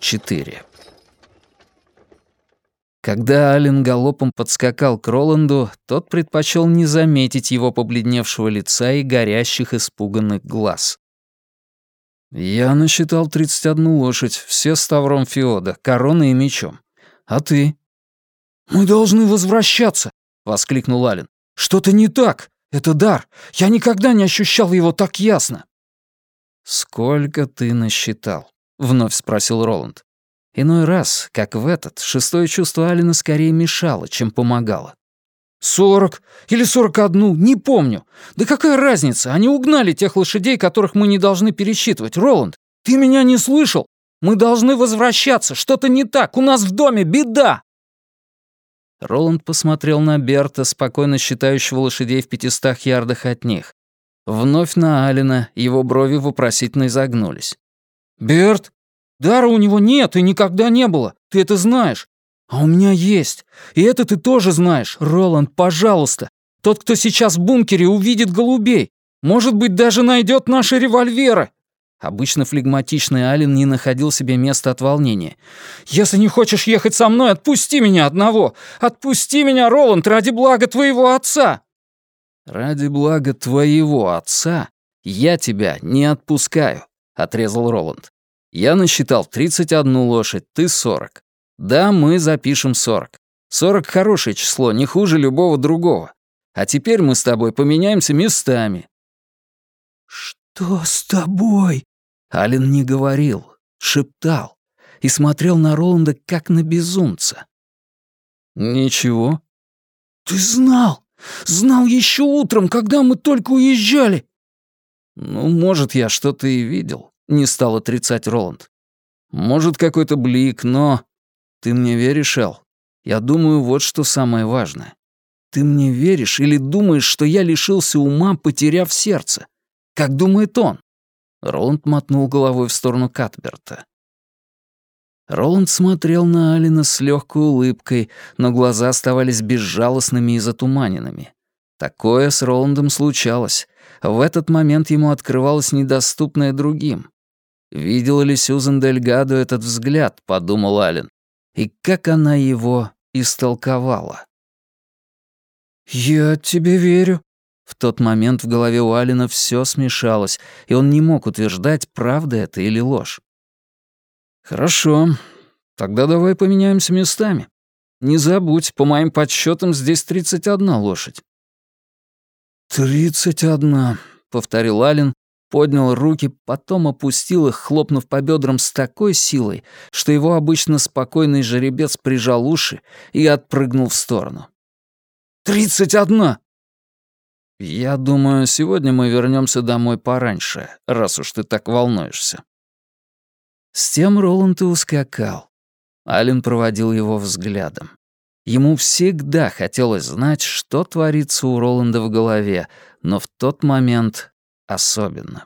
Четыре. Когда Ален галопом подскакал к Роланду, тот предпочел не заметить его побледневшего лица и горящих испуганных глаз. «Я насчитал 31 лошадь, все с тавром Феода, короной и мечом. А ты?» «Мы должны возвращаться!» — воскликнул Ален. «Что-то не так! Это дар! Я никогда не ощущал его так ясно!» «Сколько ты насчитал?» — вновь спросил Роланд. Иной раз, как в этот, шестое чувство Алина скорее мешало, чем помогало. «Сорок или сорок одну, не помню. Да какая разница, они угнали тех лошадей, которых мы не должны пересчитывать. Роланд, ты меня не слышал? Мы должны возвращаться, что-то не так, у нас в доме беда!» Роланд посмотрел на Берта, спокойно считающего лошадей в пятистах ярдах от них. Вновь на Алина, его брови вопросительно изогнулись. «Берт, дара у него нет и никогда не было, ты это знаешь. А у меня есть. И это ты тоже знаешь. Роланд, пожалуйста. Тот, кто сейчас в бункере, увидит голубей. Может быть, даже найдет наши револьверы. Обычно флегматичный Ален не находил себе места от волнения. «Если не хочешь ехать со мной, отпусти меня одного! Отпусти меня, Роланд, ради блага твоего отца!» «Ради блага твоего отца я тебя не отпускаю», — отрезал Роланд. «Я насчитал 31 лошадь, ты 40. Да, мы запишем 40. 40 — хорошее число, не хуже любого другого. А теперь мы с тобой поменяемся местами». «Что с тобой?» Ален не говорил, шептал и смотрел на Роланда как на безумца. «Ничего». «Ты знал! Знал еще утром, когда мы только уезжали!» «Ну, может, я что-то и видел», — не стал отрицать Роланд. «Может, какой-то блик, но...» «Ты мне веришь, Эл? Я думаю, вот что самое важное. Ты мне веришь или думаешь, что я лишился ума, потеряв сердце? Как думает он?» Роланд мотнул головой в сторону Катберта. Роланд смотрел на Алина с легкой улыбкой, но глаза оставались безжалостными и затуманенными. Такое с Роландом случалось. В этот момент ему открывалось недоступное другим. «Видела ли Сюзан Дельгадо этот взгляд?» — подумал Ален. «И как она его истолковала?» «Я тебе верю», в тот момент в голове у Алина все смешалось, и он не мог утверждать, правда это или ложь. «Хорошо. Тогда давай поменяемся местами. Не забудь, по моим подсчетам, здесь 31 лошадь». «Тридцать одна», — повторил Алин, поднял руки, потом опустил их, хлопнув по бедрам с такой силой, что его обычно спокойный жеребец прижал уши и отпрыгнул в сторону. «Тридцать одна!» «Я думаю, сегодня мы вернемся домой пораньше, раз уж ты так волнуешься». С тем Роланд и ускакал. Ален проводил его взглядом. Ему всегда хотелось знать, что творится у Роланда в голове, но в тот момент особенно.